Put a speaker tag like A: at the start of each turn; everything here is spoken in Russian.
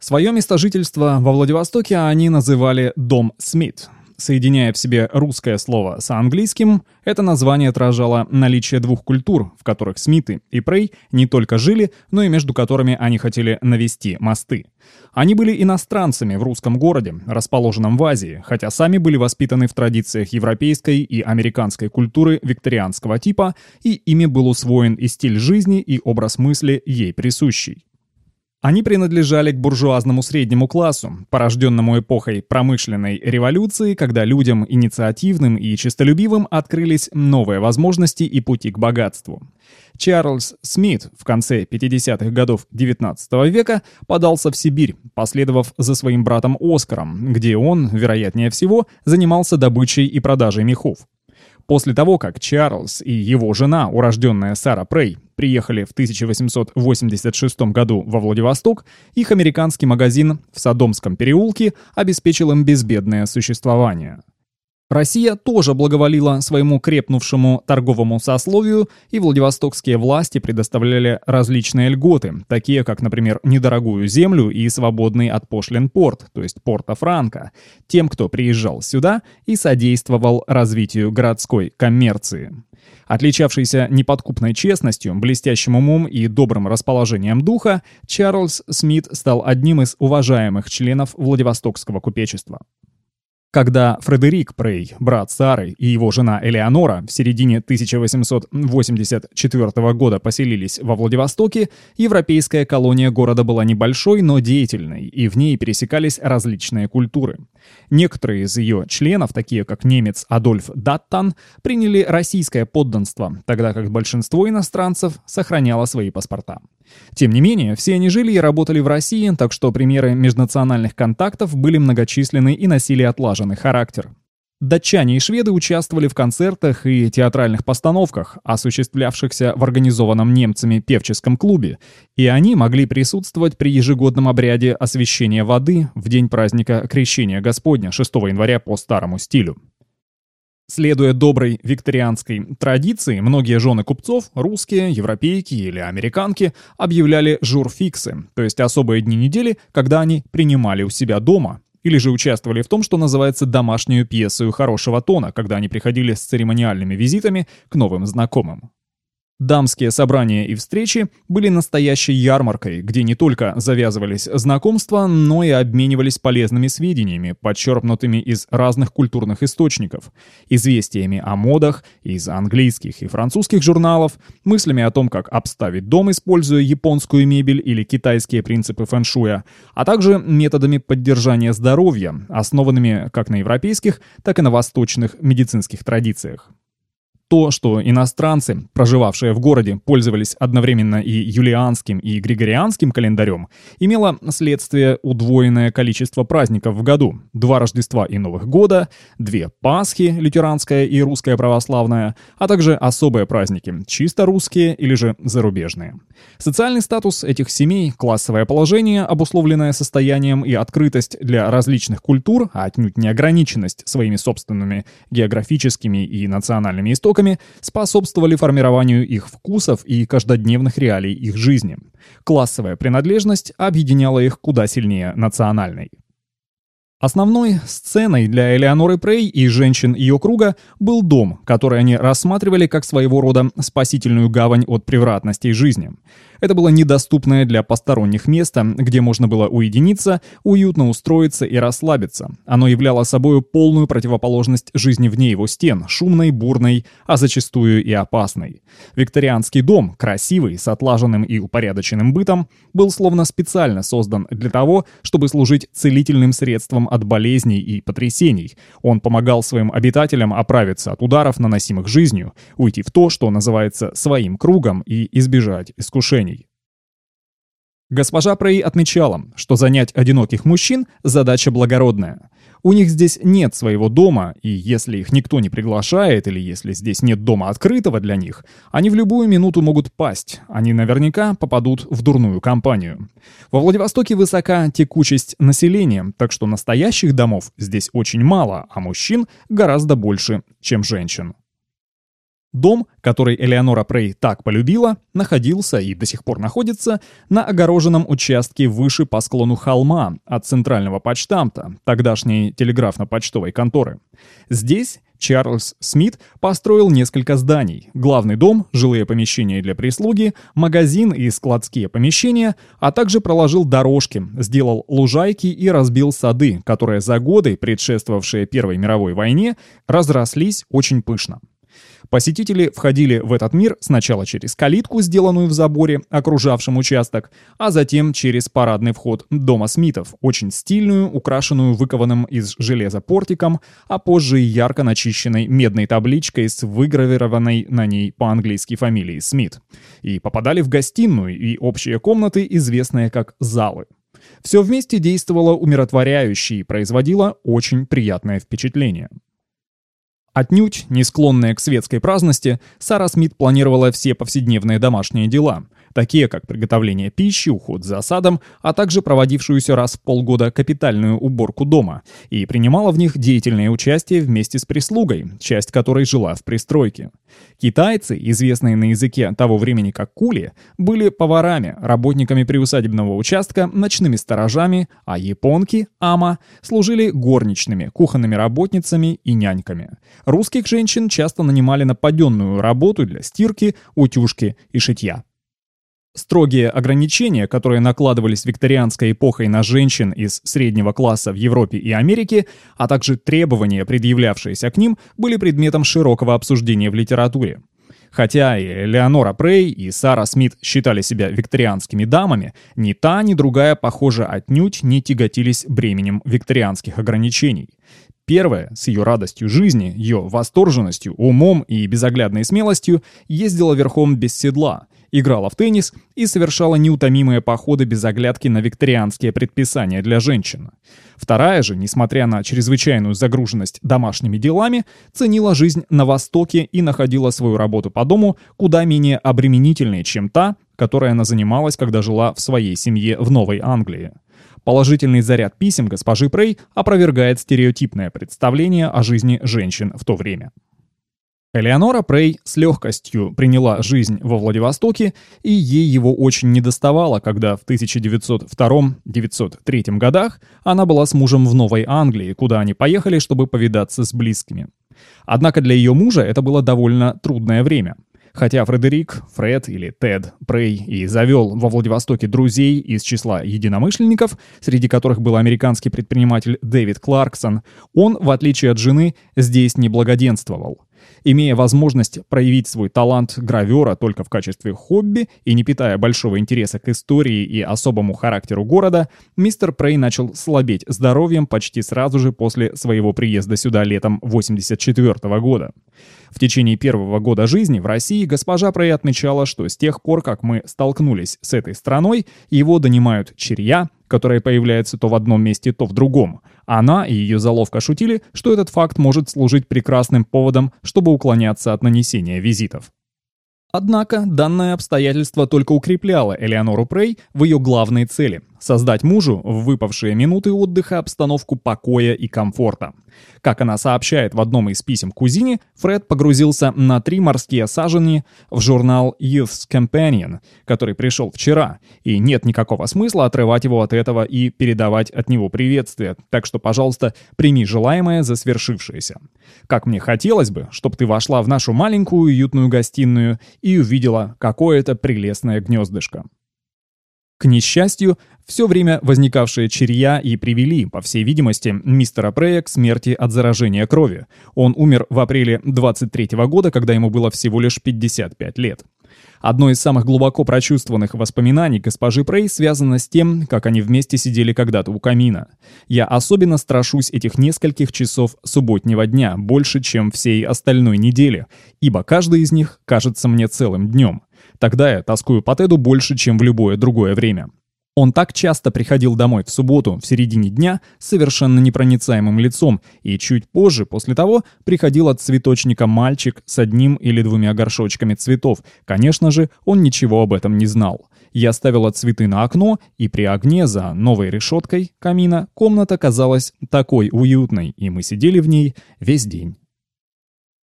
A: Свое место жительства во Владивостоке они называли «Дом Смит». Соединяя в себе русское слово с английским, это название отражало наличие двух культур, в которых Смиты и Прей не только жили, но и между которыми они хотели навести мосты. Они были иностранцами в русском городе, расположенном в Азии, хотя сами были воспитаны в традициях европейской и американской культуры викторианского типа, и ими был усвоен и стиль жизни, и образ мысли ей присущий. Они принадлежали к буржуазному среднему классу, порожденному эпохой промышленной революции, когда людям инициативным и честолюбивым открылись новые возможности и пути к богатству. Чарльз Смит в конце 50-х годов XIX века подался в Сибирь, последовав за своим братом Оскаром, где он, вероятнее всего, занимался добычей и продажей мехов. После того, как Чарльз и его жена, урожденная Сара Прей, приехали в 1886 году во Владивосток, их американский магазин в Содомском переулке обеспечил им безбедное существование. Россия тоже благоволила своему крепнувшему торговому сословию, и владивостокские власти предоставляли различные льготы, такие как, например, недорогую землю и свободный от пошлин порт, то есть Порто-Франко, тем, кто приезжал сюда и содействовал развитию городской коммерции. Отличавшийся неподкупной честностью, блестящим умом и добрым расположением духа, Чарльз Смит стал одним из уважаемых членов Владивостокского купечества. Когда Фредерик Прей, брат Сары и его жена Элеонора в середине 1884 года поселились во Владивостоке, европейская колония города была небольшой, но деятельной, и в ней пересекались различные культуры. Некоторые из ее членов, такие как немец Адольф Даттан, приняли российское подданство, тогда как большинство иностранцев сохраняло свои паспорта. Тем не менее, все они жили и работали в России, так что примеры межнациональных контактов были многочисленны и носили отлаженный характер. Датчане и шведы участвовали в концертах и театральных постановках, осуществлявшихся в организованном немцами певческом клубе, и они могли присутствовать при ежегодном обряде освящения воды в день праздника Крещения Господня 6 января по старому стилю. Следуя доброй викторианской традиции, многие жены купцов, русские, европейки или американки, объявляли журфиксы, то есть особые дни недели, когда они принимали у себя дома, или же участвовали в том, что называется домашнюю пьесою хорошего тона, когда они приходили с церемониальными визитами к новым знакомым. Дамские собрания и встречи были настоящей ярмаркой, где не только завязывались знакомства, но и обменивались полезными сведениями, подчерпнутыми из разных культурных источников, известиями о модах из английских и французских журналов, мыслями о том, как обставить дом, используя японскую мебель или китайские принципы фэншуя, а также методами поддержания здоровья, основанными как на европейских, так и на восточных медицинских традициях. То, что иностранцы, проживавшие в городе, пользовались одновременно и юлианским, и григорианским календарем, имело следствие удвоенное количество праздников в году. Два Рождества и Новых года, две Пасхи, лютеранская и русская православная, а также особые праздники, чисто русские или же зарубежные. Социальный статус этих семей, классовое положение, обусловленное состоянием и открытость для различных культур, а отнюдь не ограниченность своими собственными географическими и национальными истоками, истоками способствовали формированию их вкусов и каждодневных реалий их жизни. Классовая принадлежность объединяла их куда сильнее национальной. Основной сценой для Элеоноры Прей и женщин ее круга был дом, который они рассматривали как своего рода спасительную гавань от превратностей жизни. Это было недоступное для посторонних место, где можно было уединиться, уютно устроиться и расслабиться. Оно являло собой полную противоположность жизни вне его стен, шумной, бурной, а зачастую и опасной. Викторианский дом, красивый, с отлаженным и упорядоченным бытом, был словно специально создан для того, чтобы служить целительным средством от болезней и потрясений. Он помогал своим обитателям оправиться от ударов, наносимых жизнью, уйти в то, что называется своим кругом, и избежать искушений. Госпожа Прей отмечала, что занять одиноких мужчин – задача благородная. У них здесь нет своего дома, и если их никто не приглашает, или если здесь нет дома открытого для них, они в любую минуту могут пасть, они наверняка попадут в дурную компанию. Во Владивостоке высока текучесть населения, так что настоящих домов здесь очень мало, а мужчин гораздо больше, чем женщин. Дом, который Элеонора Прей так полюбила, находился и до сих пор находится на огороженном участке выше по склону холма от центрального почтамта, тогдашней телеграфно-почтовой конторы. Здесь Чарльз Смит построил несколько зданий. Главный дом, жилые помещения для прислуги, магазин и складские помещения, а также проложил дорожки, сделал лужайки и разбил сады, которые за годы, предшествовавшие Первой мировой войне, разрослись очень пышно. Посетители входили в этот мир сначала через калитку, сделанную в заборе, окружавшем участок, а затем через парадный вход дома Смитов, очень стильную, украшенную выкованным из железа портиком, а позже и ярко начищенной медной табличкой с выгравированной на ней по-английски фамилией Смит. И попадали в гостиную и общие комнаты, известные как залы. Все вместе действовало умиротворяюще и производило очень приятное впечатление. Отнюдь не склонная к светской праздности, Сара Смит планировала все повседневные домашние дела – такие как приготовление пищи, уход за садом, а также проводившуюся раз в полгода капитальную уборку дома, и принимала в них деятельное участие вместе с прислугой, часть которой жила в пристройке. Китайцы, известные на языке того времени как кули, были поварами, работниками приусадебного участка, ночными сторожами, а японки, ама, служили горничными, кухонными работницами и няньками. Русских женщин часто нанимали на паденную работу для стирки, утюжки и шитья. Строгие ограничения, которые накладывались викторианской эпохой на женщин из среднего класса в Европе и Америке, а также требования, предъявлявшиеся к ним, были предметом широкого обсуждения в литературе. Хотя и Леонора Прей, и Сара Смит считали себя викторианскими дамами, ни та, ни другая, похоже, отнюдь не тяготились бременем викторианских ограничений. Первая, с ее радостью жизни, ее восторженностью, умом и безоглядной смелостью, ездила верхом без седла, играла в теннис и совершала неутомимые походы без оглядки на викторианские предписания для женщин. Вторая же, несмотря на чрезвычайную загруженность домашними делами, ценила жизнь на Востоке и находила свою работу по дому куда менее обременительной, чем та, которой она занималась, когда жила в своей семье в Новой Англии. Положительный заряд писем госпожи Прей опровергает стереотипное представление о жизни женщин в то время. Элеонора Прей с легкостью приняла жизнь во Владивостоке, и ей его очень недоставало, когда в 1902-1903 годах она была с мужем в Новой Англии, куда они поехали, чтобы повидаться с близкими. Однако для ее мужа это было довольно трудное время. Хотя Фредерик, Фред или Тед Прей и завел во Владивостоке друзей из числа единомышленников, среди которых был американский предприниматель Дэвид Кларксон, он, в отличие от жены, здесь не благоденствовал. Имея возможность проявить свой талант гравера только в качестве хобби и не питая большого интереса к истории и особому характеру города, мистер Прей начал слабеть здоровьем почти сразу же после своего приезда сюда летом 84 -го года. В течение первого года жизни в России госпожа Прей отмечала, что с тех пор, как мы столкнулись с этой страной, его донимают черья, которые появляются то в одном месте, то в другом. Она и ее заловка шутили, что этот факт может служить прекрасным поводом, чтобы уклоняться от нанесения визитов. Однако данное обстоятельство только укрепляло Элеонору Прей в ее главной цели – создать мужу в выпавшие минуты отдыха обстановку покоя и комфорта. Как она сообщает в одном из писем кузине, Фред погрузился на три морские сажени в журнал Youth's Companion, который пришел вчера, и нет никакого смысла отрывать его от этого и передавать от него приветствие, так что, пожалуйста, прими желаемое за свершившееся. Как мне хотелось бы, чтобы ты вошла в нашу маленькую уютную гостиную и увидела какое-то прелестное гнездышко. К несчастью, все время возникавшие черья и привели, по всей видимости, мистера Прея к смерти от заражения крови. Он умер в апреле 23 -го года, когда ему было всего лишь 55 лет. Одно из самых глубоко прочувствованных воспоминаний госпожи Прей связано с тем, как они вместе сидели когда-то у камина. Я особенно страшусь этих нескольких часов субботнего дня, больше, чем всей остальной недели, ибо каждый из них кажется мне целым днем. Тогда я тоскую по Теду больше, чем в любое другое время. Он так часто приходил домой в субботу, в середине дня, с совершенно непроницаемым лицом, и чуть позже, после того, приходил от цветочника мальчик с одним или двумя горшочками цветов. Конечно же, он ничего об этом не знал. Я ставила цветы на окно, и при огне за новой решеткой камина комната казалась такой уютной, и мы сидели в ней весь день.